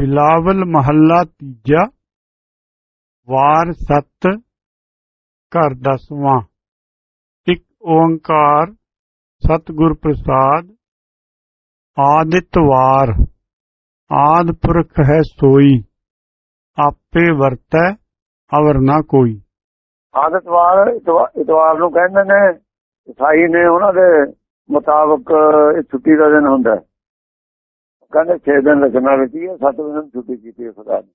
ਬਿਲਾਵਲ ਮਹੱਲਾ ਤੀਜਾ, ਵਾਰ ਸੱਤ, ਘਰ ਦਸਵਾਂ ਇੱਕ ਓੰਕਾਰ, ਸਤਿਗੁਰ ਪ੍ਰਸਾਦ, ਆਦਿਤਵਾਰ। ਆਦ ਪੁਰਖ ਹੈ ਸੋਈ, ਆਪੇ ਵਰਤੈ, ਅਵਰ ਨਾ ਕੋਈ। ਆਦਤਵਾਰ, ਇਤਵਾ- ਇਤਵਾਰ ਨੂੰ ਕਹਿੰਦੇ ਨੇ, ਈਸਾਈ ਨੇ ਉਹਨਾਂ ਦੇ ਮੁਤਾਬਕ, ਇਹ ਛੁੱਟੀ ਦਾ ਦਿਨ ਹੁੰਦਾ ਹੈ। ਕਹਿੰਦੇ 6 ਦਿਨ ਰਚਨਾ ਰਚੀ ਹੈ 7 ਦਿਨ ਛੁੱਟੀ ਕੀਤੀ ਹੈ ਖੁਦਾ ਨੇ।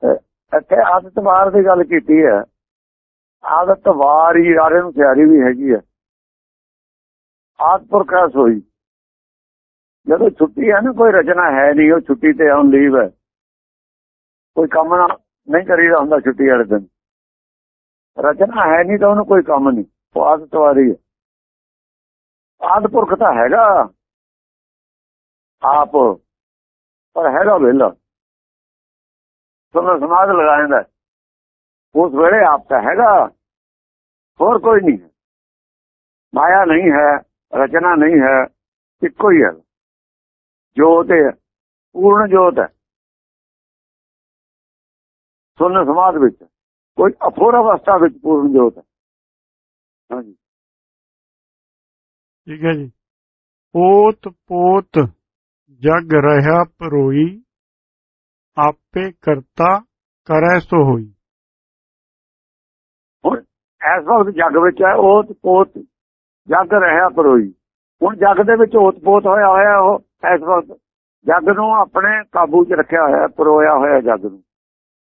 ਤੇ ਇੱਥੇ ਆਦਤਵਾਰ ਦੀ ਗੱਲ ਕੀਤੀ ਹੈ। ਆਦਤਵਾਰ ਹੀ ਆਰੇ ਨੂੰ ਤਿਆਰੀ ਵੀ ਹੈਗੀ ਹੈ। ਆਦਪੁਰਖ ਹੈ ਜਦੋਂ ਛੁੱਟੀ ਹੈ ਨਾ, ਕੋਈ ਰਚਨਾ ਹੈ ਨਹੀਂ, ਉਹ ਛੁੱਟੀ ਤੇ ਆਉਣ ਲੀਵ ਹੈ। ਕੋਈ ਕੰਮ ਨਾ, ਨਹੀਂ ਕਰੀਦਾ ਹੁੰਦਾ ਛੁੱਟੀ ਵਾਲੇ ਦਿਨ। ਰਚਨਾ ਹੈ ਨਹੀਂ ਤਾਂ ਉਹਨੂੰ ਕੋਈ ਕੰਮ ਨਹੀਂ। ਉਹ ਆਦਤਵਾਰੀ ਹੈ ਆਦਪੁਰਖ ਤਾਂ ਹੈਗਾ। ਆਪ, ਪਰ ਹੈਗਾ ਵੇਲਾ ਤੁਹਾਨੂੰ ਸਮਾਜ ਲਗਾਉਂਦਾ ਉਸ ਵੇਲੇ ਆਪ ਤਾਂ ਹੈਗਾ, ਹੋਰ ਕੋਈ ਨਹੀਂ ਹੈ। ਮਾਇਆ ਨਹੀਂ ਹੈ, ਰਚਨਾ ਨਹੀਂ ਹੈ, ਇੱਕੋ ਹੀ ਹੈ। ਜੋਤ ਹੈ, ਪੂਰਨ ਜੋਤ ਹੈ। ਸੁਨ ਸਮਾਜ ਵਿੱਚ, ਕੋਈ ਅਫੋਰ ਅਵਸਥਾ ਵਿੱਚ ਪੂਰਨ ਜੋਤ ਹੈ। ਹਾਂਜੀ। ਠੀਕ ਹੈ ਜੀ। ਪੋਤ ਪੋਤ ਜਗ ਰਹਾ ਪਰੋਈ ਆਪੇ ਕਰਤਾ ਕਰੈ ਸੋ ਹੋਈ। ਹੁਣ ਇਸ ਵਕਤ ਜਗ ਵਿੱਚ ਹੈ ਉਹ ਪੋਤ, ਜਗ ਰਿਹਾ ਪਰੋਈ ਹੁਣ ਜਗ ਦੇ ਵਿੱਚ ਓਤ ਪੋਤ ਹੋਇਆ ਹੋਇਆ, ਉਹ ਇਸ ਵਕਤ ਜਗ ਨੂੰ ਆਪਣੇ ਕਾਬੂ 'ਚ ਰੱਖਿਆ ਹੋਇਆ, ਪਰੋਇਆ ਹੋਇਆ ਜਗ ਨੂੰ।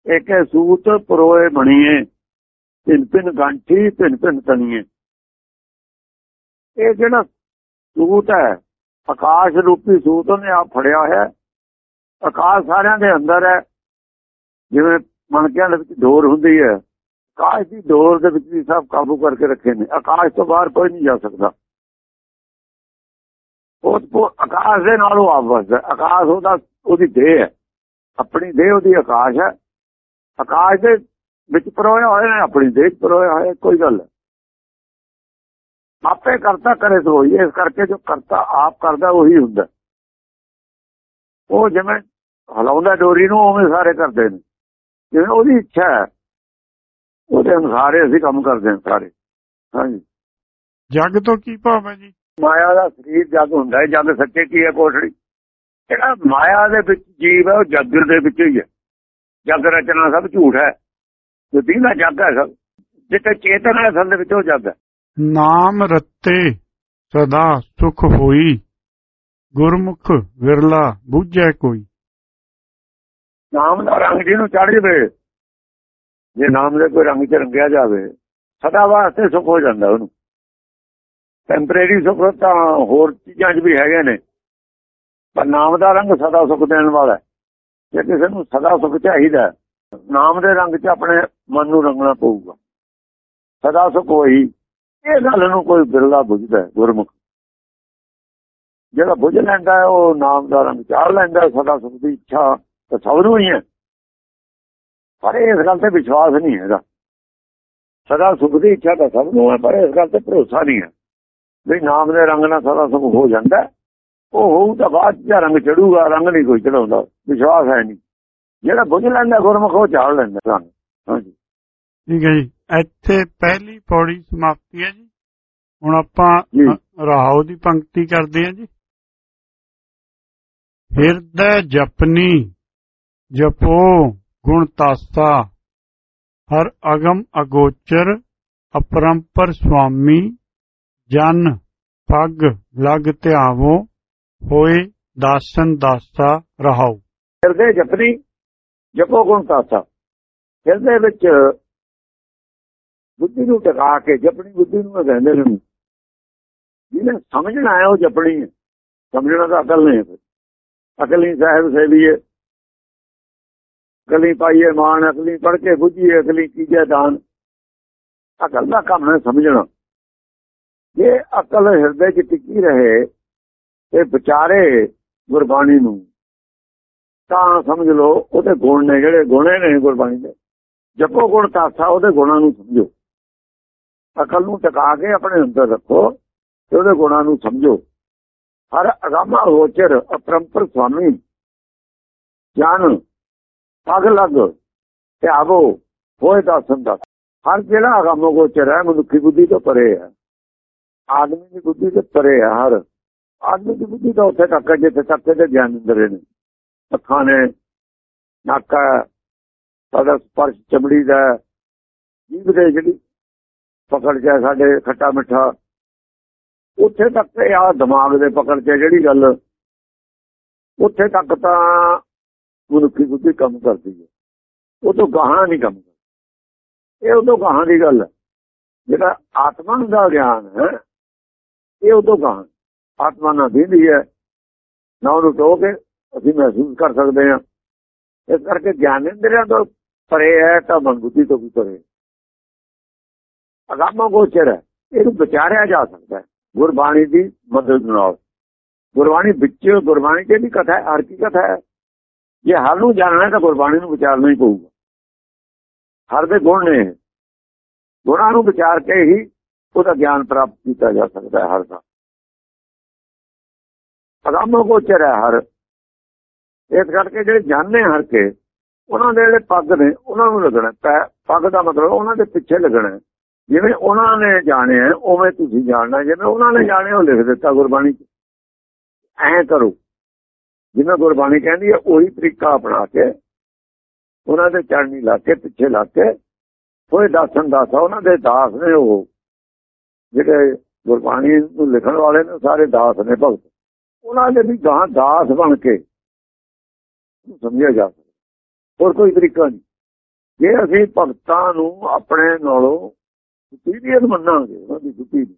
ਇੱਕ ਸੂਤ ਪਰੋਏ ਬਣੀਏ ਤਿੰਨ ਤਿੰਨ ਗੰਠੀ ਤਿੰਨ ਤਿੰਨ ਤਣੀਏ। ਇਹ ਜਿਹੜਾ ਸੂਤ ਹੈ ਆਕਾਸ਼ ਰੂਪੀ ਸੂਤ ਉਹਨੇ ਆਪ ਫੜਿਆ ਹੋਇਆ ਆਕਾਸ਼ ਸਾਰਿਆਂ ਦੇ ਅੰਦਰ ਹੈ। ਜਿਵੇਂ ਮਣਕਿਆਂ ਦੇ ਵਿੱਚ ਡੋਰ ਹੁੰਦੀ ਹੈ। ਆਕਾਸ਼ ਦੀ ਡੋਰ ਦੇ ਵਿੱਚ ਵੀ ਸਭ ਕਾਬੂ ਕਰਕੇ ਰੱਖੇ ਨੇ। ਆਕਾਸ਼ ਤੋਂ ਬਾਹਰ ਕੋਈ ਨਹੀਂ ਜਾ ਸਕਦਾ। ਉਹ ਆਕਾਸ਼ ਦੇ ਨਾਲ ਉਹ ਆਪ ਵਸਦਾ ਆਕਾਸ਼ ਉਹਦਾ, ਉਹਦੀ ਦੇਹ ਹੈ। ਆਪਣੀ ਦੇਹ ਉਹਦੀ ਆਕਾਸ਼ ਹੈ। ਆਕਾਸ਼ ਦੇ ਵਿੱਚ ਪਰੋਇਆ ਹੋਇਆ ਹੈ ਆਪਣੀ ਦੇਹ 'ਚ ਪਰੋਇਆ ਹੋਇਆ ਕੋਈ ਗੱਲ ਆਪੇ ਕਰਤਾ ਕਰੇ ਸੋ ਹੋਈ ਇਸ ਕਰਕੇ ਜੋ ਕਰਤਾ ਆਪ ਕਰਦਾ ਉਹੀ ਹੁੰਦਾ। ਉਹ ਜਿਵੇਂ ਹਲਾਉਂਦਾ ਡੋਰੀ ਨੂੰ ਉਵੇਂ ਸਾਰੇ ਕਰਦੇ ਨੇ। ਜਿਵੇਂ ਉਹਦੀ ਇੱਛਾ ਹੈ ਉਹਦੇ ਅਨੁਸਾਰ ਅਸੀਂ ਕੰਮ ਕਰਦੇ ਹਾਂ ਸਾਰੇ। ਹਾਂਜੀ। ਜਗ ਤੋਂ ਕੀ ਭਾਵ ਹੈ ਜੀ? ਮਾਇਆ ਦਾ ਸਰੀਰ ਜਗ ਹੁੰਦਾ ਹੈ ਜਗ ਸੱਚੇ ਕੀ ਹੈ ਕੋਠੜੀ? ਜਿਹੜਾ ਮਾਇਆ ਦੇ ਵਿੱਚ ਜੀਵ ਹੈ ਉਹ ਜਗ ਦੇ ਵਿੱਚ ਹੀ ਹੈ। ਜਗ ਰਚਨਾ ਸਭ ਝੂਠ ਹੈ। ਜੋ ਦੀਨਾ ਜਗ ਹੈ ਸਭ। ਜਿੱਥੇ ਚੇਤਨ ਹੈ ਅਸਲ ਦੇ ਵਿੱਚ ਉਹ ਜਗ ਹੈ। ਨਾਮ ਰਤੇ ਸਦਾ ਸੁਖ ਹੋਈ, ਗੁਰਮੁਖ ਵਿਰਲਾ ਬੁੱਝੈ ਕੋਈ। ਨਾਮ ਦਾ ਰੰਗ ਜਿਹਨੂੰ ਚੜ ਜਵੇ, ਜੇ ਨਾਮ ਦੇ ਕੋਈ ਰੰਗ ਚ ਰੰਗਿਆ ਜਾਵੇ, ਸਦਾ ਵਾਸਤੇ ਸੁਖ ਹੋ ਜਾਂਦਾ ਉਹਨੂੰ। ਟੈਂਪਰੇਰੀ ਸੁਖ ਤਾਂ ਹੋਰ ਚੀਜ਼ਾਂ 'ਚ ਵੀ ਹੈਗੇ ਨੇ, ਪਰ ਨਾਮ ਦਾ ਰੰਗ ਸਦਾ ਸੁਖ ਦੇਣ ਵਾਲਾ ਜੇ ਕਿਸੇ ਨੂੰ ਸਦਾ ਸੁਖ ਚਾਹੀਦਾ ਨਾਮ ਦੇ ਰੰਗ 'ਚ ਆਪਣੇ ਮਨ ਨੂੰ ਰੰਗਣਾ ਪਊਗਾ। ਸਦਾ ਸੁਖ ਹੋਈ ਇਹ ਗੱਲ ਨੂੰ ਕੋਈ ਬਿਰਲਾ ਬੁੱਝਦਾ ਗੁਰਮੁਖ। ਜਿਹੜਾ ਬੁੱਝ ਲੈਂਦਾ ਉਹ ਨਾਮ ਦਾ ਰੰਗ ਚਾੜ ਲੈਂਦਾ ਸਦਾ ਸੁਖ ਦੀ ਇੱਛਾ ਤਾਂ ਸਭ ਨੂੰ ਹੀ ਹੈ। ਪਰ ਇਸ ਗੱਲ ਤੇ ਵਿਸ਼ਵਾਸ ਨਹੀਂ ਹੈਗਾ। ਸਦਾ ਸੁਖ ਦੀ ਇੱਛਾ ਤਾਂ ਸਭ ਨੂੰ ਹੈ, ਪਰ ਇਸ ਗੱਲ ਤੇ ਭਰੋਸਾ ਨਹੀਂ ਹੈ। ਵੀ ਨਾਮ ਦੇ ਰੰਗ ਨਾਲ ਸਦਾ ਸੁਖ ਹੋ ਜਾਂਦਾ ਉਹ ਹੋਊ ਤਾਂ ਬਾਅਦ ਚ ਰੰਗ ਚੜੂਗਾ, ਰੰਗ ਨਹੀਂ ਕੋਈ ਚੜਾਉਂਦਾ, ਵਿਸ਼ਵਾਸ ਹੈ ਨਹੀਂ। ਜਿਹੜਾ ਬੁੱਝ ਲੈਂਦਾ ਗੁਰਮੁਖ ਉਹ ਚਾੜ ਲੈਂਦਾ ਰੰਗ ਹਾਂਜੀ। ਠੀਕ ਹੈ ਜੀ। ਇੱਥੇ ਪਹਿਲੀ ਪੌੜੀ ਸਮਾਪਤੀ ਹੈ ਜੀ। ਹੁਣ ਆਪਾਂ ਜੀ। ਰਾਹੋ ਦੀ ਪੰਕਤੀ ਕਰਦੇ ਹਾਂ ਜੀ। ਹਿਰਦੈ ਜਪਨੀ ਜਪੋ ਗੁਣ ਤਾਸਾ ਹਰ ਅਗਮ ਅਗੋਚਰ ਅਪਰੰਪਰ ਸੁਆਮੀ ਜਨ ਪਗ ਲਗ ਧਿਆਵੋ ਹੋਏ ਦਾਸਨ ਦਾਸਾ ਰਹਾਉ ਹਿਰਦੇ ਜਪਨੀ ਜਪੋ ਗੁਣ ਤਾਸਾ। ਹਿਰਦੇ ਵਿੱਚ ਬੁੱਧੀ ਨੂੰ ਟਿਕਾ ਕੇ, ਜਪਣੀ ਬੁੱਧੀ ਨੂੰ ਕਹਿੰਦੇ ਨੇ। ਜਿਹਨੇ ਸਮਝਣਾ ਹੈ, ਉਹ ਜਪਣੀ ਹੈ। ਸਮਝਣਾ ਤਾਂ ਅਕਲ ਨਹੀਂ ਹੈ ਫਿਰ। ਅਕਲ ਹੀ ਸਾਹਿਬ ਸੇਵੀਏ। ਅਕਲੀ ਪਾਈਏ ਮਾਨ ਅਕਲੀ ਪੜ ਕੇ ਬੁੱਝੀਏ, ਅਕਲੀ ਕੀਜੇ ਦਾਨ। ਅਕਲ ਦਾ ਕੰਮ ਹੈ ਸਮਝਣਾ। ਜੇ ਅਕਲ ਹਿਰਦੇ 'ਚ ਟਿੱਕੀ ਰਹੇ, ਤੇ ਵਿਚਾਰੇ ਗੁਰਬਾਣੀ ਨੂੰ, ਤਾਂ ਸਮਝ ਲਓ, ਉਹਦੇ ਗੁਣ ਨੇ ਜਿਹੜੇ ਗੁਣੇ ਨੇ ਗੁਰਬਾਣੀ ਦੇ। ਜਪੋ ਗੁਣ ਤਾਸਾ ਉਹਦੇ ਗੁਣਾਂ ਨੂੰ ਸਮਝੋ। ਅਕਲ ਨੂੰ ਟਿਕਾ ਕੇ ਆਪਣੇ ਅੰਦਰ ਰੱਖੋ ਤੇ ਉਹਦੇ ਗੁਣਾਂ ਨੂੰ ਸਮਝੋ। ਹਰ ਅਗਾਮਾ ਹੋਚਰ ਅਪਰੰਪਰ ਸੁਆਮੀ। ਜਨ ਪਗ ਲੱਗ ਧਿਆਵੋ ਹੋਏ ਦਾਸਨ ਦਾ ਹਰ ਜਿਹੜਾ ਅਗੰਮ ਗੋਚਰ ਹੈ ਮਨੁੱਖੀ ਬੁੱਧੀ ਤੋਂ ਪਰੇ ਹੈ। ਆਦਮੀ ਦੀ ਬੁੱਧੀ ਤੋਂ ਪਰੇ ਹੈ ਹਰ। ਆਦਮੀ ਦੀ ਬੁੱਧੀ ਤਾਂ ਉੱਥੇ ਤੱਕ ਜਿੱਥੇ ਤੱਕ ਤੇ ਗਿਆਨ ਇੰਦਰੇ ਨੇ। ਅੱਖਾਂ ਨੇ ਨੱਕ ਹੈ, ਸਾਡਾ ਸਪਰਸ਼ ਚਮੜੀ ਦਾ ਜੀਵ ਦੇ ਜਿਹੜੀ ਪਕੜ ਚ ਸਾਡੇ ਖੱਟਾ ਮਿੱਠਾ। ਉੱਥੇ ਤੱਕ ਤੇ ਆ ਦਿਮਾਗ ਦੇ ਪਕੜ ਚ ਜਿਹੜੀ ਗੱਲ, ਉੱਥੇ ਤੱਕ ਤਾਂ ਮਨੁੱਖੀ ਬੁੱਧੀ ਕੰਮ ਕਰਦੀ ਹੈ। ਉਹ ਤੋਂ ਗਾਹਾਂ ਨਹੀਂ ਕੰਮ ਕਰਦੀ। ਇਹ ਉਦੋਂ ਗਾਹਾਂ ਦੀ ਗੱਲ ਹੈ। ਜਿਹੜਾ ਆਤਮਾ ਦਾ ਗਿਆਨ ਹੈ, ਇਹ ਉਦੋਂ ਗਾਹਾਂ। ਆਤਮਾ ਨਾਲ ਦਿੰਦੀ ਹੈ। ਨਾ ਉਹਨੂੰ ਟੋ ਅਸੀਂ ਮਹਿਸੂਸ ਕਰ ਸਕਦੇ ਹਾਂ। ਇਸ ਕਰਕੇ ਗਿਆਨ ਇੰਦਰੀਆਂ ਤੋਂ ਪਰੇ ਹੈ ਤਾਂ ਮਨ ਬੁੱਧੀ ਤੋਂ ਵੀ ਪਰੇ ਅਗਾਮਾ ਗੋਚਰ ਹੈ, ਇਹਨੂੰ ਵਿਚਾਰਿਆ ਜਾ ਸਕਦਾ ਹੈ, ਗੁਰਬਾਣੀ ਦੀ ਮਦਦ ਨਾਲ। ਗੁਰਬਾਣੀ ਵਿੱਚ ਗੁਰਬਾਣੀ ਦੀ ਕਥਾ ਹੈ, ਹਰ ਕੀ ਕਥਾ ਹੈ। ਜੇ ਹਰ ਨੂੰ ਜਾਣਨਾ ਤਾਂ ਗੁਰਬਾਣੀ ਨੂੰ ਵਿਚਾਰਨਾ ਹੀ ਪਊਗਾ। ਹਰ ਦੇ ਗੁਣ ਨੇ ਗੁਣਾਂ ਨੂੰ ਵਿਚਾਰ ਕੇ ਹੀ ਉਹਦਾ ਗਿਆਨ ਪ੍ਰਾਪਤ ਕੀਤਾ ਜਾ ਸਕਦਾ ਹੈ ਹਰ ਦਾ। ਅਗਾਮਾ ਗੋਚਰ ਹੈ ਹਰ। ਇਸ ਕਰਕੇ ਜਿਹੜੇ ਜਾਣਦੇ ਹਰ ਕੇ, ਉਹਨਾਂ ਦੇ ਜਿਹੜੇ ਪੱਗ ਨੇ, ਉਹਨਾਂ ਨੂੰ ਲੱਗਣਾ ਪੱਗ ਦਾ ਮਤਲਬ ਉਹਨਾਂ ਦੇ ਪਿੱਛੇ ਲੱਗਣਾ ਜਿਵੇਂ ਉਹਨਾਂ ਨੇ ਜਾਣਿਆ ਉਵੇਂ ਤੁਸੀਂ ਜਾਣਨਾ, ਜਿਵੇਂ ਉਹਨਾਂ ਨੇ ਜਾਣਿਆ ਉਹ ਲਿਖ ਦਿੱਤਾ ਗੁਰਬਾਣੀ 'ਚ। ਐਂ ਕਰੋ। ਜਿਵੇਂ ਗੁਰਬਾਣੀ ਕਹਿੰਦੀ ਹੈ ਉਹੀ ਤਰੀਕਾ ਅਪਣਾ ਕੇ, ਉਹਨਾਂ ਦੇ ਚੜਨੀ ਲਾ ਕੇ, ਪਿੱਛੇ ਲਾ ਕੇ ਕੋਈ ਦਾਸਨ ਦਾਸਾ, ਉਹਨਾਂ ਦੇ ਦਾਸ ਨੇ ਉਹ। ਜਿਹੜੇ ਗੁਰਬਾਣੀ ਨੂੰ ਲਿਖਣ ਵਾਲੇ ਨੇ ਸਾਰੇ ਦਾਸ ਨੇ ਭਗਤ। ਉਹਨਾਂ ਦੇ ਵੀ ਗਾਂ ਦਾਸ ਬਣ ਕੇ ਸਮਝਿਆ ਜਾ ਸਕਦਾ। ਹੋਰ ਕੋਈ ਤਰੀਕਾ ਨਹੀਂ। ਜੇ ਅਸੀਂ ਭਗਤਾਂ ਨੂੰ ਆਪਣੇ ਨਾਲੋਂ ਸੁਪੀਰੀਅਰ ਮੰਨਾਂਗੇ, ਉਹਨਾਂ ਦੀ ਬੁੱਧੀ ਨੂੰ।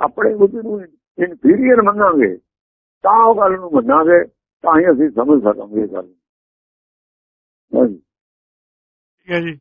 ਆਪਣੇ ਬੁੱਧੀ ਨੂੰ ਇਨਫੀਰੀਅਰ ਮੰਨਾਂਗੇ, ਤਾਂ ਉਹ ਗੱਲ ਨੂੰ ਮੰਨਾਂਗੇ, ਤਾਂ ਹੀ ਅਸੀਂ ਸਮਝ ਸਕਾਂਗੇ ਗੱਲ ਹਾਂਜੀ। ਠੀਕ ਹੈ ਜੀ।